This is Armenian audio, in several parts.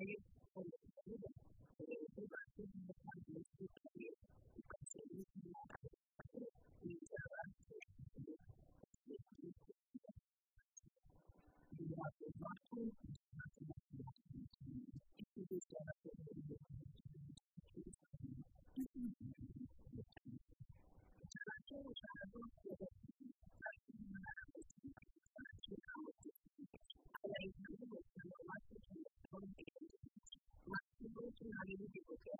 amazing easy with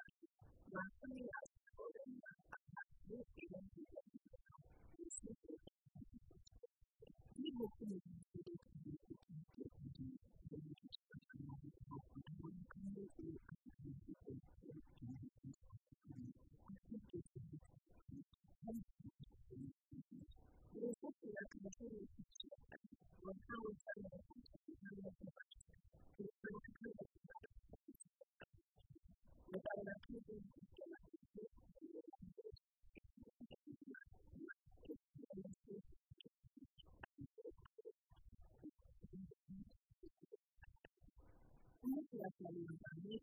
Gracias.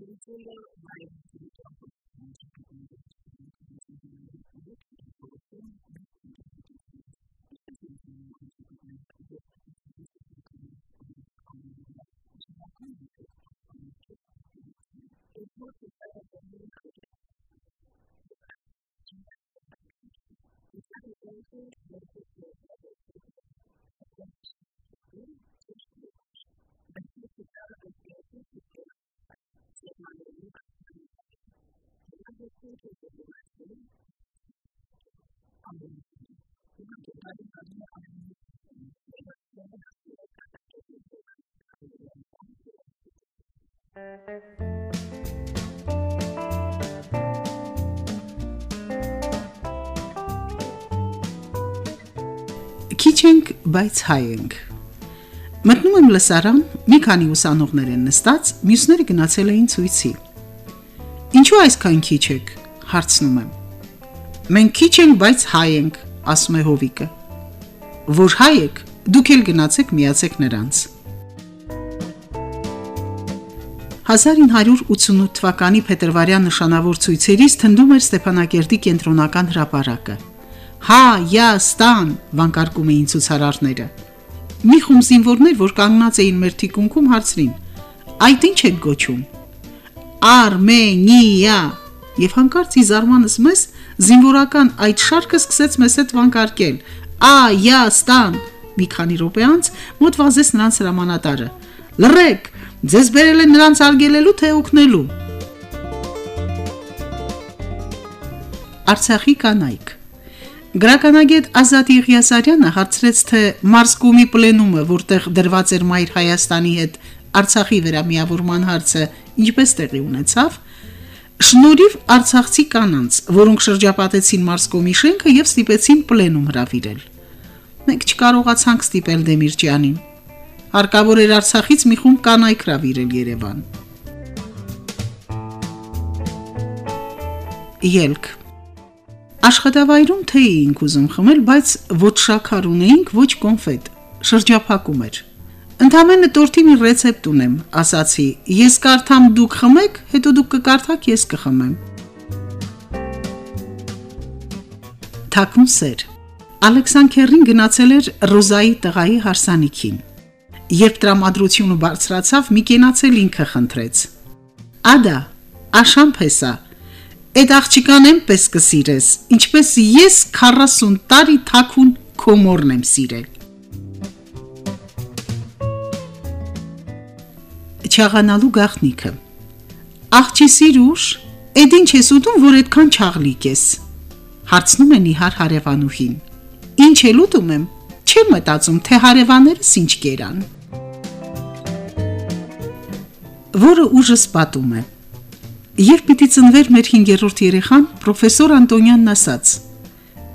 Thank you. Քիչ ենք, բայց հայ ենք։ Մտնում եմ լսարան, մի քանի ուսանողներ են նստած, մյուսները գնացել էին ցույցի։ Ինչու այսքան քիչ եք, հարցնում եմ։ Մենք քիչ ենք, բայց հայ ենք, ասում է Հովիկը։ Որ հայ եք, դուք էլ գնացեք միացեք նրանց։ 1988 թվականի փետրվարյան նշանավոր ցույցերից թնդում էր Ստեփանակերտի կենտրոնական հրապարակը։ Հա, յա, ստան, վանկարկում էին ցուցարարները։ Մի խումբ զինվորներ, որ կանգնած էին մեր թիկունքում, հարցրին. Այդ ի՞նչ է գոչում։ Արմենիա։ Եվ հանկարծ ի զարմանս մեզ զինվորական այդ շարքը սկսեց մեզ հետ վանկարկել. Ա, յա, ստան։ Մի քանի րոպե անց մոտ վազեց նրանց հրամանատարը։ Լռեք, ձեզ բերել են նրանց արգելելու թե օգնելու։ Արցախի կանայք Գրականագետ Ազատ Եղիասարյանը հարցրեց, թե Մարսկոմի պլենումը, որտեղ դրված էր Մայր Հայաստանի հետ Արցախի վերամիավորման հարցը, ինչպես տեղի ունեցավ, շնորհիվ արցախցի կանանց, որոնք շրջապատեցին Մարսկոմի շենքը եւ ստիպեցին պլենում հravirել։ Մենք չկարողացանք ստիպել Դեմիրճյանին։ Հարկավոր էր Արցախից մի խումբ կանայք հravirել Երևան։ Ելք Աշխատավայրում թե էինք ուզում խմել, բայց ոչ շաքար ունեինք, ոչ կոնֆետ։ Շրջափակում էր։ Ընդամենը տորթի մի ռեցեպտ ունեմ, ասացի։ Ես կարդամ դուք խմեք, հետո դուք կկարդաք, ես կխմեմ։ Թակուն սեր։ Ալեքսանդրին գնացել էր Ռոզայի տղայի հարսանիքին։ Երբ տրամադրությունը բարձրացավ, մի կենացել ինքը խնդրեց։ Ադա, աշամփ էսա, Այդ աղջիկան այնպես կսիրես, ինչպես ես 40 տարի թակուն քո մորն եմ սիրել։ չաղանալու գաղտնիքը։ Աղջի սիրուշ, էդ ինչ ես ուտում, որ այդքան չաղլիկ ես։ Հարցնում է Նիհար հարևանուհին։ Ինչ էլ ուտում եմ։ Չեմ մտածում, թե հարևաններս ինչ կերան։ Որը ուժս պատում է։ Երբ պիտի ծնվեր մեր 5-րդ երեխան, պրոֆեսոր Անտոնյանն ասաց.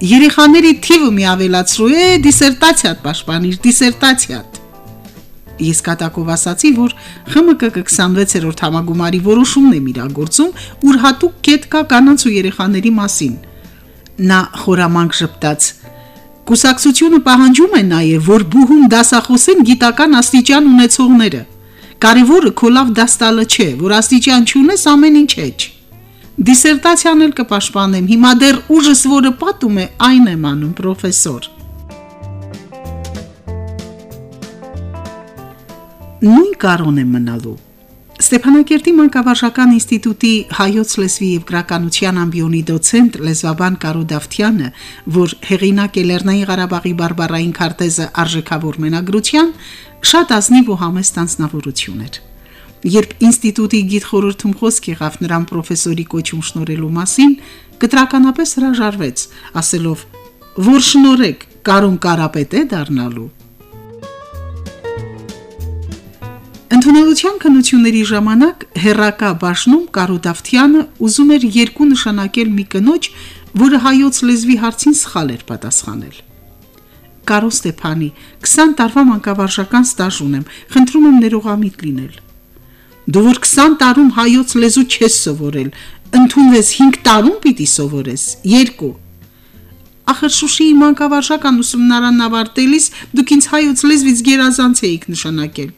Երեխաների թիվը մի ավելացրու է, դիսերտացիատ պաշտպանիր, դիսերտացիատ։ Ես կատակով ասացի, որ ԽՄԿ 26-րդ համագումարի որոշումն եմ իրագործում, ուր հատուկ կետ կա կանանց ու երեխաների մասին։ Նա խորամանկ շփտաց. Կուսակցությունը պահանջում է նաև, որ բուհում դասախոսեն գիտական աստիճան ունեցողները։ Կարևորը քո լավ դաստալը չէ, որ աստիճան չունես ամեն ինչ է։ Դիսերտացիան էլ կպաշտպանեմ։ Հիմա դեռ ուժս, որը պատում է, այն եմ անում, պրոֆեսոր։ Նույն կարոն եմ մնալու։ Ստեփանակերտի մանկավարժական ինստիտուտի հայոց լեզվի եւ գրականության ամբիոնի դոցենտ լեզվաբան Կարո Դավթյանը, որ հեղինակ է Լեռնային Ղարաբաղի բարբարային քարտեզը արժեքավոր մենագրության, շատ ազնիվ ու համեստ անձնավորություն էր։ Երբ ինստիտուտի գիտխորհրդում խոսք եղավ նրան պրոֆեսորի կոչում շնորելու մասին, կտրականապես հրաժարվեց, ասելով. «Որ շնորեք, Կարոն Կարապետ է դառնալու»։ Ընդունելության քննությունների ժամանակ հերրակա բաշնում Կարոդավթյանը ուզում էր երկու նշանակել մի կնոջ, որը հայոց լեզվի հարցին սխալ էր պատասխանել։ Կարո Ստեփանի 20 տարվա մանկավարժական ստաժ ունեմ, խնդրում եմ ներողամիտ լինել։ Դու որ 20 տարում հայոց լեզու չես սովորել, ընդունվես 5 տարում պիտի սովորես։ 2 Ախր Շուշիի մանկավարժական ուսումնարանն ավարտելիս դուք ինձ հայոց լեզվից գերազանց էիք նշանակել։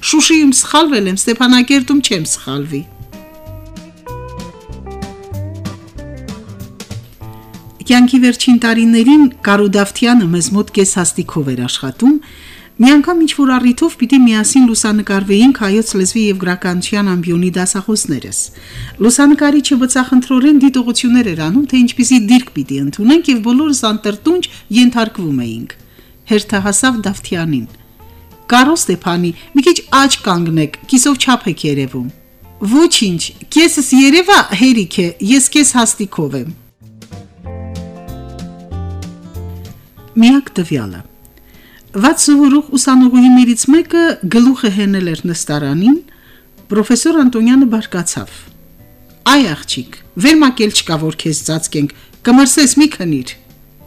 Շուշիում սխալվել եմ, Ստեփանակերտում չեմ սխալվի։ Կյանքի վերջին տարիներին Կարուդավթյանը մեզ մոտ կես հաստիկով էր աշխատում, մի անգամ ինչ որ առիթով պիտի միասին լուսանկարվեինք հայոց լեզվի եւ գրականության ամբիոնի դասախոսներս։ Լուսանկարիչը բծախնդրորեն դիտողություններ էր անում, թե ինչպիսի դիրք պիտի ընդունենք եւ բոլորս անտրտունջ ենթարկվում էինք։ Հերթահասավ Դավթյանին Կարո Ստեփանի, մի քիչ աճ կանգնեք, կիսով չափ եք երևում։ Ոչինչ, քեսս երևա հերիք է, ես քես հաստիկով եմ։ Միակ տվյալը. Վատ սովորող ուսանողուհիներից մեկը գլուխը հենել էր նստարանին, պրոֆեսոր Անտոնյանը բարկացավ։ Այ աղջիկ, վեր մակել չկա որ քեզ ծածկենք, կմրսես մի քնիր։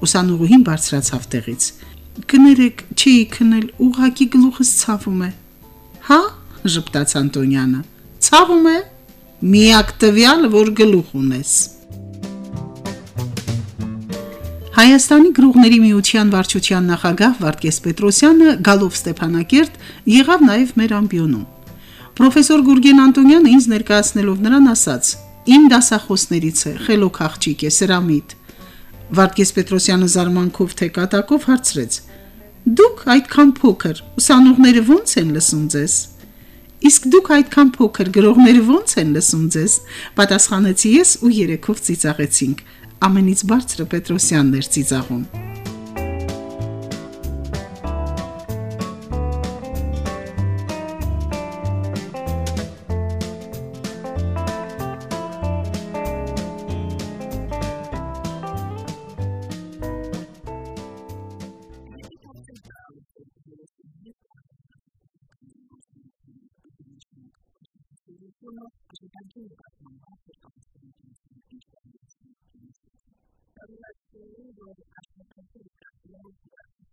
Ուսանողուհին բարձրացավ տեղից։ Կներեք, չի քնել, ուղակի գլուխս ցավում է։ Հա, ժպտաց Անտոնյանը։ Ցավում է։ Միակ տվյալ, որ գլուխ ունես։ Հայաստանի գրողների միության վարչության նախագահ Վարդգես Պետրոսյանը գալով Ստեփանակերտ եղավ նաև մեր ամբիոնում։ Պրոֆեսոր Գուրգեն Անտոնյանը ինձ ներկայացնելով նրան ասաց. «Իմ դասախոսներից է, խելոք աղջիկ է, սրամիտ»։ Վարդգես Պետրոսյանը զարմանքով թե կատակով հարցրեց. Դուք այդքան փոքր, ուսանողները ո՞նց են լսում ձեզ։ Իսկ դուք այդքան փոքր գրողները ո՞նց են լսում ձեզ։ Պատասխանեցի ես ու երեքով ծիծաղեցինք։ Ամենից բարձրը Պետրոսյանն էր ծիծաղում։ the passion of the Holy Spirit.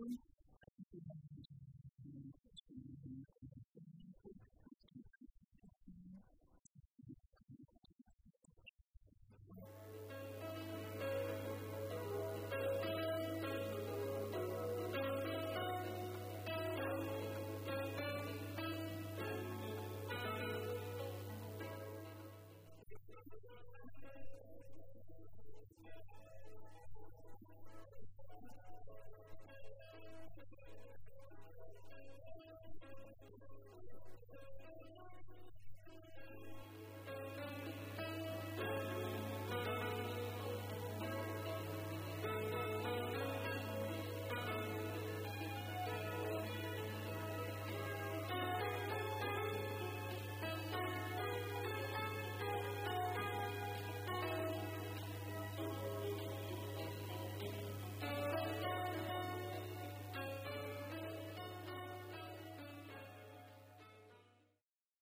one